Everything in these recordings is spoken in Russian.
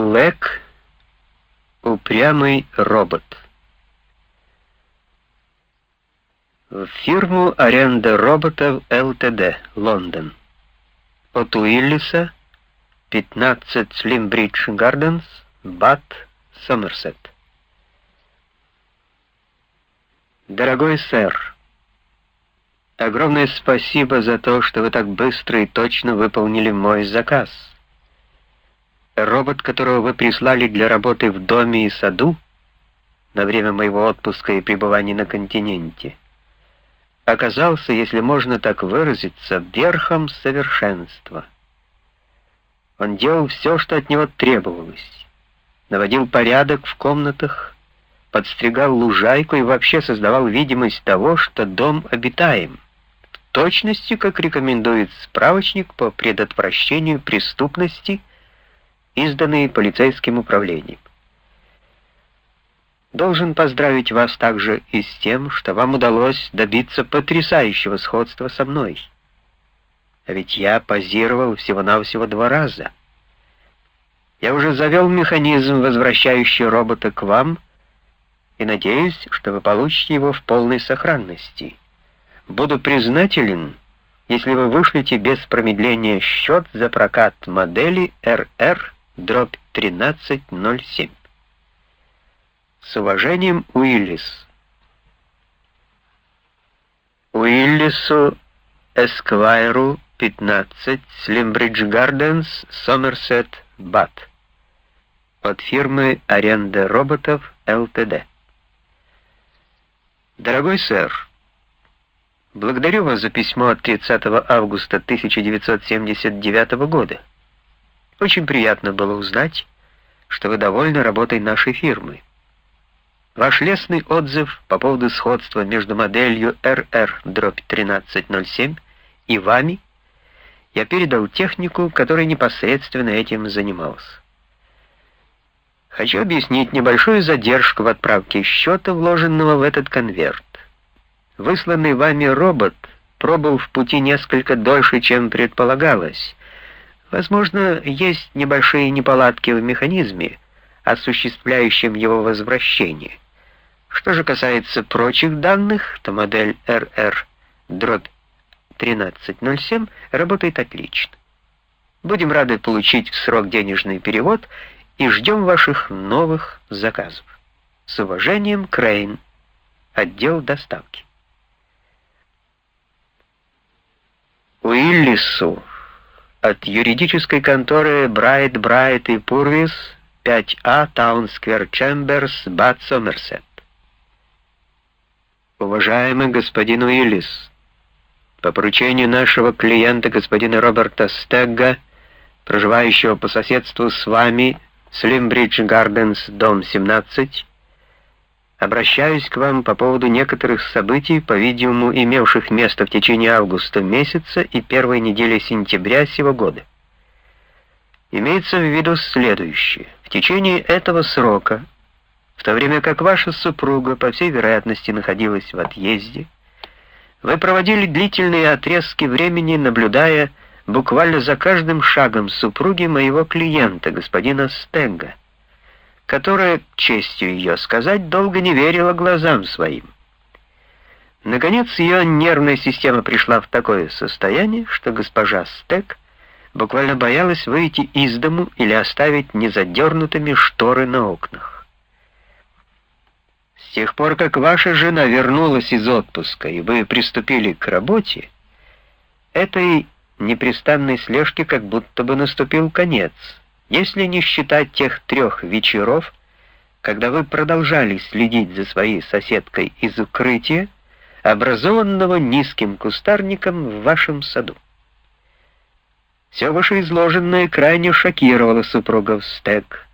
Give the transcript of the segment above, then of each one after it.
Лек — упрямый робот. В фирму аренда роботов ЛТД, Лондон. От Уиллиса, 15 Слимбридж Гарденс, Бат, Сомерсет. Дорогой сэр, огромное спасибо за то, что вы так быстро и точно выполнили мой заказ. Робот, которого вы прислали для работы в доме и саду на время моего отпуска и пребывания на континенте, оказался, если можно так выразиться, верхом совершенства. Он делал все, что от него требовалось. Наводил порядок в комнатах, подстригал лужайку и вообще создавал видимость того, что дом обитаем. В точности, как рекомендует справочник по предотвращению преступности, изданный полицейским управлением. Должен поздравить вас также и с тем, что вам удалось добиться потрясающего сходства со мной. А ведь я позировал всего-навсего два раза. Я уже завел механизм, возвращающий робота к вам, и надеюсь, что вы получите его в полной сохранности. Буду признателен, если вы вышлете без промедления счет за прокат модели RR дробь 1307. С уважением, Уиллис. Уиллису Эсквайру 15, Слимбридж Гарденс, Сомерсет, Бат. От фирмы аренда роботов ЛТД. Дорогой сэр, благодарю вас за письмо от 30 августа 1979 года. Очень приятно было узнать, что вы довольны работой нашей фирмы. Ваш лестный отзыв по поводу сходства между моделью RR-1307 и вами я передал технику, который непосредственно этим занимался. Хочу объяснить небольшую задержку в отправке счета, вложенного в этот конверт. Высланный вами робот пробыл в пути несколько дольше, чем предполагалось. Возможно, есть небольшие неполадки в механизме, осуществляющем его возвращение. Что же касается прочих данных, то модель RR дробь 1307 работает отлично. Будем рады получить в срок денежный перевод и ждем ваших новых заказов. С уважением, Крейн, отдел доставки. Уиллису от юридической конторы Брайт, Брайт и Пурвис 5А Таунсквер Чемберс, Бат Сомерсет. Уважаемый господин Уиллис, по поручению нашего клиента господина Роберта Стегга, проживающего по соседству с вами, Слимбридж Гарденс, дом 17, обращаюсь к вам по поводу некоторых событий, по-видимому, имевших место в течение августа месяца и первой недели сентября сего года. Имеется в виду следующее. В течение этого срока в то время как ваша супруга, по всей вероятности, находилась в отъезде, вы проводили длительные отрезки времени, наблюдая буквально за каждым шагом супруги моего клиента, господина Стенга, которая, к честью ее сказать, долго не верила глазам своим. Наконец, ее нервная система пришла в такое состояние, что госпожа Стек буквально боялась выйти из дому или оставить незадернутыми шторы на окнах. С тех пор, как ваша жена вернулась из отпуска, и вы приступили к работе, этой непрестанной слежке как будто бы наступил конец, если не считать тех трех вечеров, когда вы продолжали следить за своей соседкой из укрытия, образованного низким кустарником в вашем саду. Все вышеизложенное крайне шокировало супругов Стек,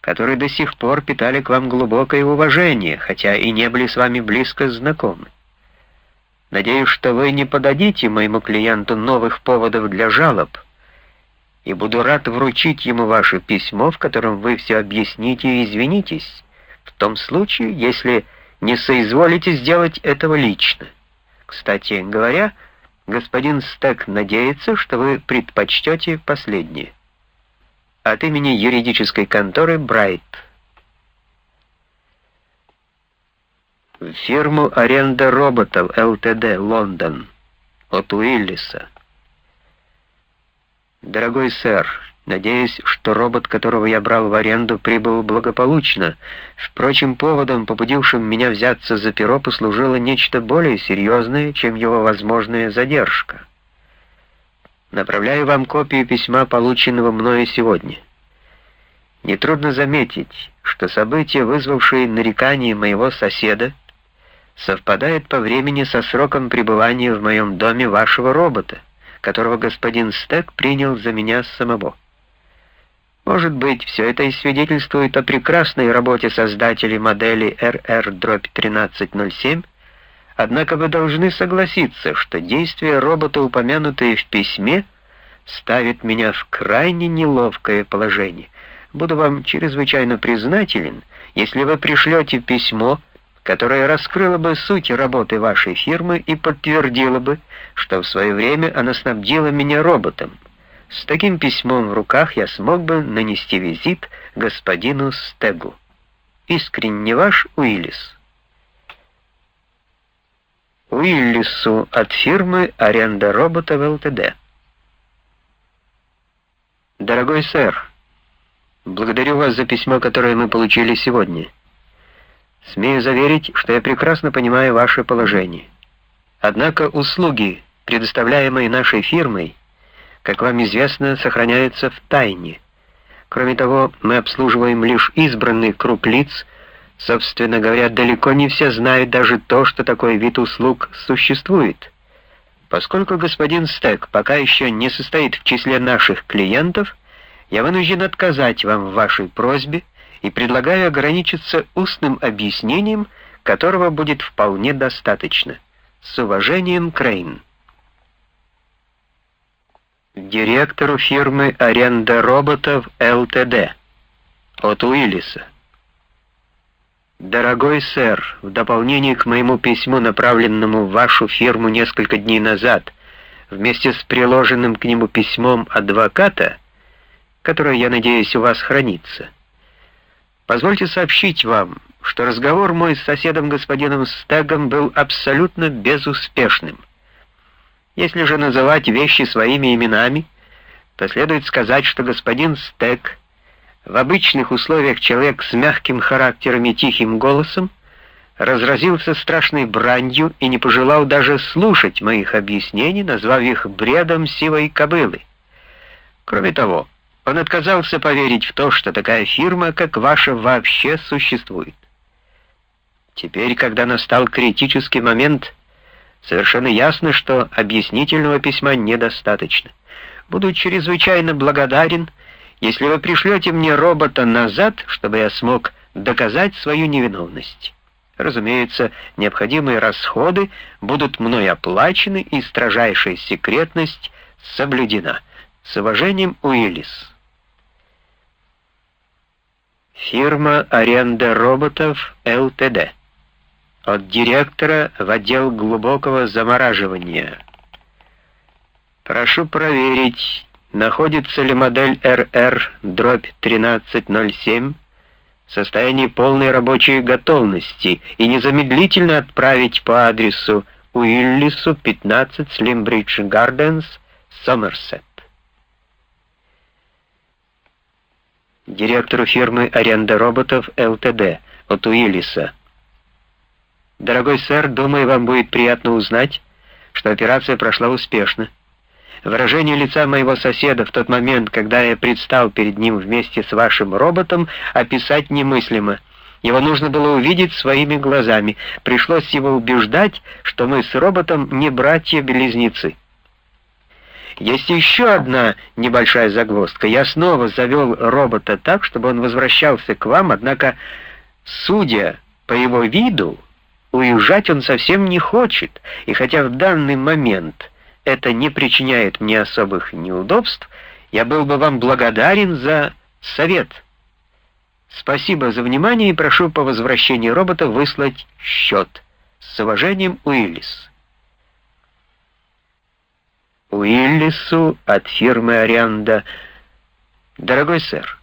которые до сих пор питали к вам глубокое уважение, хотя и не были с вами близко знакомы. Надеюсь, что вы не подадите моему клиенту новых поводов для жалоб, и буду рад вручить ему ваше письмо, в котором вы все объясните и извинитесь, в том случае, если не соизволите сделать этого лично. Кстати говоря, господин Стек надеется, что вы предпочтете последнее. от имени юридической конторы Брайт. В фирму «Аренда роботов» ЛТД, Лондон, от Уиллиса. Дорогой сэр, надеюсь, что робот, которого я брал в аренду, прибыл благополучно. Впрочем, поводом, побудившим меня взяться за перо, послужило нечто более серьезное, чем его возможная задержка. Направляю вам копию письма, полученного мною сегодня. Нетрудно заметить, что события, вызвавшие нарекания моего соседа, совпадают по времени со сроком пребывания в моем доме вашего робота, которого господин Стек принял за меня самого. Может быть, все это и свидетельствует о прекрасной работе создателей модели RR-1307, Однако вы должны согласиться, что действия робота, упомянутые в письме, ставят меня в крайне неловкое положение. Буду вам чрезвычайно признателен, если вы пришлете письмо, которое раскрыло бы суть работы вашей фирмы и подтвердило бы, что в свое время она снабдила меня роботом. С таким письмом в руках я смог бы нанести визит господину Стегу. Искренне ваш Уиллис. Уиллису от фирмы «Аренда роботов ЛТД». Дорогой сэр, благодарю вас за письмо, которое мы получили сегодня. Смею заверить, что я прекрасно понимаю ваше положение. Однако услуги, предоставляемые нашей фирмой, как вам известно, сохраняются в тайне. Кроме того, мы обслуживаем лишь избранный круг лиц, Собственно говоря, далеко не все знают даже то, что такой вид услуг существует. Поскольку господин Стек пока еще не состоит в числе наших клиентов, я вынужден отказать вам в вашей просьбе и предлагаю ограничиться устным объяснением, которого будет вполне достаточно. С уважением, Крейн. Директору фирмы «Аренда роботов ЛТД» от Уиллиса. «Дорогой сэр, в дополнение к моему письму, направленному в вашу фирму несколько дней назад, вместе с приложенным к нему письмом адвоката, которое, я надеюсь, у вас хранится, позвольте сообщить вам, что разговор мой с соседом господином Стегом был абсолютно безуспешным. Если же называть вещи своими именами, то следует сказать, что господин Стег — в обычных условиях человек с мягким характером и тихим голосом разразился страшной бранью и не пожелал даже слушать моих объяснений, назвав их бредом сивой кобылы. Кроме того, он отказался поверить в то, что такая фирма, как ваша, вообще существует. Теперь, когда настал критический момент, совершенно ясно, что объяснительного письма недостаточно. Буду чрезвычайно благодарен, если вы пришлете мне робота назад, чтобы я смог доказать свою невиновность. Разумеется, необходимые расходы будут мной оплачены и строжайшая секретность соблюдена. С уважением, Уиллис. Фирма «Аренда роботов ЛТД». От директора в отдел глубокого замораживания. Прошу проверить, находится ли модель РР дробь 1307 в состоянии полной рабочей готовности и незамедлительно отправить по адресу Уиллису 15 Слимбридж Гарденс, Сомерсет. Директору фирмы «Аренда роботов» ЛТД от Уиллиса. Дорогой сэр, думаю, вам будет приятно узнать, что операция прошла успешно. Выражение лица моего соседа в тот момент, когда я предстал перед ним вместе с вашим роботом, описать немыслимо. Его нужно было увидеть своими глазами. Пришлось его убеждать, что мы с роботом не братья-близнецы. Есть еще одна небольшая загвоздка. Я снова завел робота так, чтобы он возвращался к вам, однако, судя по его виду, уезжать он совсем не хочет, и хотя в данный момент это не причиняет мне особых неудобств, я был бы вам благодарен за совет. Спасибо за внимание и прошу по возвращении робота выслать счет. С уважением, Уиллис. Уиллису от фирмы «Арианда» Дорогой сэр,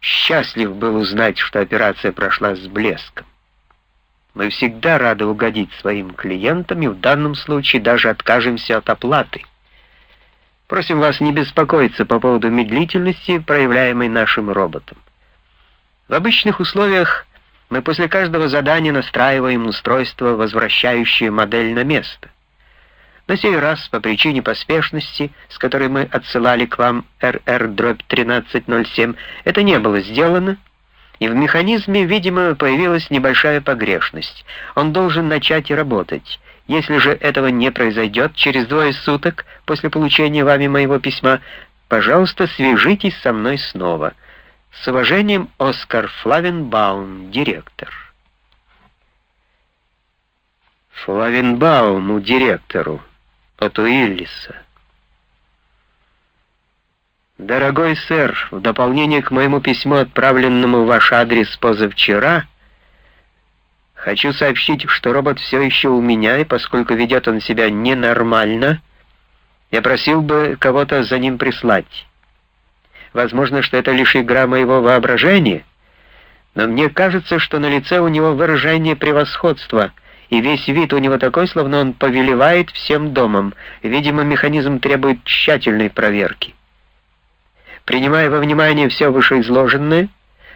счастлив был узнать, что операция прошла с блеском. Мы всегда рады угодить своим клиентам и в данном случае даже откажемся от оплаты. Просим вас не беспокоиться по поводу медлительности, проявляемой нашим роботом. В обычных условиях мы после каждого задания настраиваем устройство, возвращающее модель на место. На сей раз, по причине поспешности, с которой мы отсылали к вам РР-1307, это не было сделано, и в механизме, видимо, появилась небольшая погрешность. Он должен начать работать. Если же этого не произойдет через двое суток после получения вами моего письма, пожалуйста, свяжитесь со мной снова. С уважением, Оскар Флавенбаум, директор. Флавенбауму, директору, от Уиллиса. Дорогой сэр, в дополнение к моему письму, отправленному в ваш адрес позавчера, хочу сообщить, что робот все еще у меня, и поскольку ведет он себя ненормально, я просил бы кого-то за ним прислать. Возможно, что это лишь игра моего воображения, но мне кажется, что на лице у него выражение превосходства, и весь вид у него такой, словно он повелевает всем домом. Видимо, механизм требует тщательной проверки. Принимая во внимание все вышеизложенное,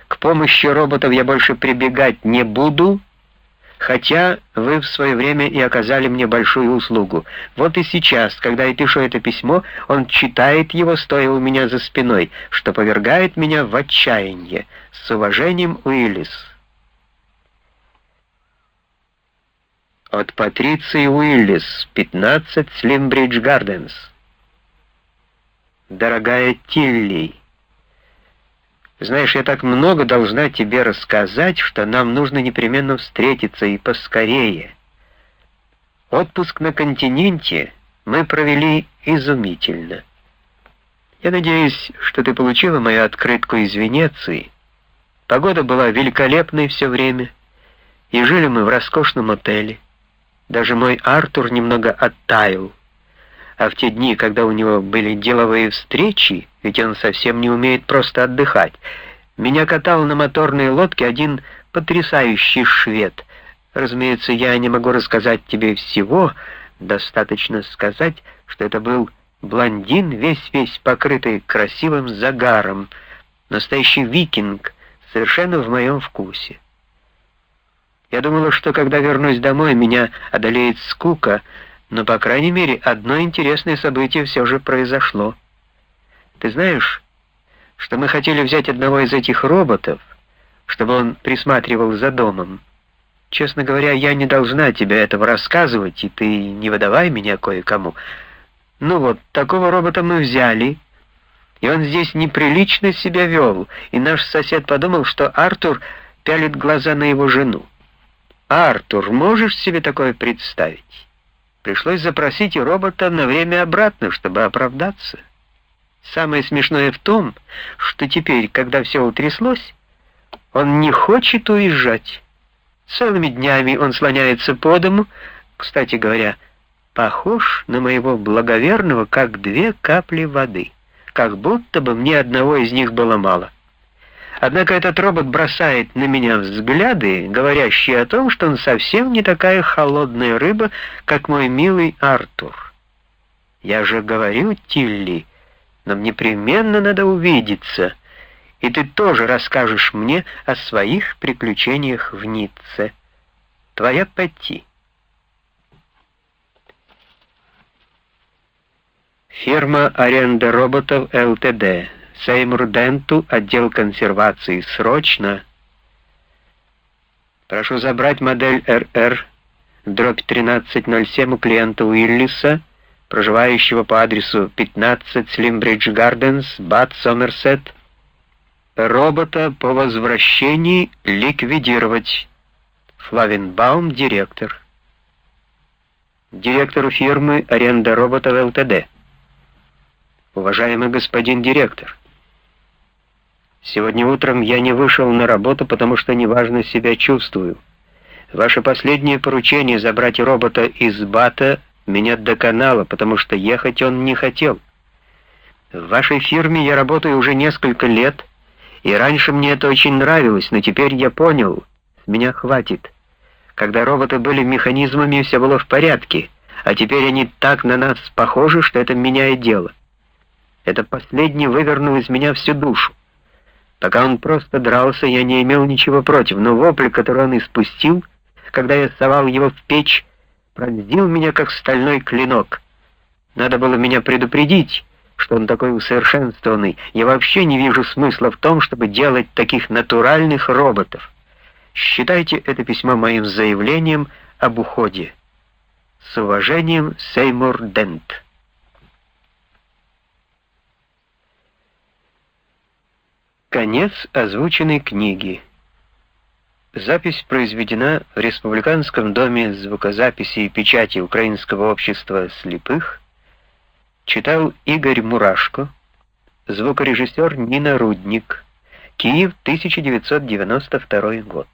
к помощи роботов я больше прибегать не буду, хотя вы в свое время и оказали мне большую услугу. Вот и сейчас, когда я пишу это письмо, он читает его, стоя у меня за спиной, что повергает меня в отчаяние. С уважением, Уиллис. От Патриции Уиллис, 15 Слимбридж Гарденс. Дорогая Тилли, знаешь, я так много должна тебе рассказать, что нам нужно непременно встретиться и поскорее. Отпуск на континенте мы провели изумительно. Я надеюсь, что ты получила мою открытку из Венеции. Погода была великолепной все время, и жили мы в роскошном отеле. Даже мой Артур немного оттаял а в те дни, когда у него были деловые встречи, ведь он совсем не умеет просто отдыхать, меня катал на моторной лодке один потрясающий швед. Разумеется, я не могу рассказать тебе всего, достаточно сказать, что это был блондин, весь-весь покрытый красивым загаром, настоящий викинг, совершенно в моем вкусе. Я думала, что когда вернусь домой, меня одолеет скука, но, по крайней мере, одно интересное событие все же произошло. Ты знаешь, что мы хотели взять одного из этих роботов, чтобы он присматривал за домом. Честно говоря, я не должна тебе этого рассказывать, и ты не выдавай меня кое-кому. Ну вот, такого робота мы взяли, и он здесь неприлично себя вел, и наш сосед подумал, что Артур пялит глаза на его жену. Артур, можешь себе такое представить? Пришлось запросить и робота на время обратно, чтобы оправдаться. Самое смешное в том, что теперь, когда все утряслось, он не хочет уезжать. Целыми днями он слоняется по дому, кстати говоря, похож на моего благоверного, как две капли воды, как будто бы мне одного из них было мало. Однако этот робот бросает на меня взгляды, говорящие о том, что он совсем не такая холодная рыба, как мой милый Артур. Я же говорю, Тилли, нам непременно надо увидеться, и ты тоже расскажешь мне о своих приключениях в Ницце. Твоя Петти. Фирма аренда роботов ЛТД. Сеймур Денту, отдел консервации, срочно. Прошу забрать модель РР, дробь 1307 у клиента Уиллиса, проживающего по адресу 15 Слимбридж Гарденс, Бат, Сомерсет. Робота по возвращении ликвидировать. Флавенбаум, директор. Директору фирмы «Аренда роботов ЛТД». Уважаемый господин директор, Сегодня утром я не вышел на работу, потому что неважно себя чувствую. Ваше последнее поручение забрать робота из Бата меня доконало, потому что ехать он не хотел. В вашей фирме я работаю уже несколько лет, и раньше мне это очень нравилось, но теперь я понял, меня хватит. Когда роботы были механизмами, все было в порядке, а теперь они так на нас похожи, что это меняет дело. Это последний вывернул из меня всю душу. Пока он просто дрался, я не имел ничего против, но вопль, который он испустил, когда я совал его в печь, пронзил меня, как стальной клинок. Надо было меня предупредить, что он такой усовершенствованный. Я вообще не вижу смысла в том, чтобы делать таких натуральных роботов. Считайте это письмо моим заявлением об уходе. С уважением, Сеймур Дент. Конец озвученной книги. Запись произведена в Республиканском доме звукозаписи и печати Украинского общества слепых. Читал Игорь Мурашко, звукорежиссер Нина Рудник. Киев, 1992 год.